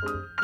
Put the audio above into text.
Bye.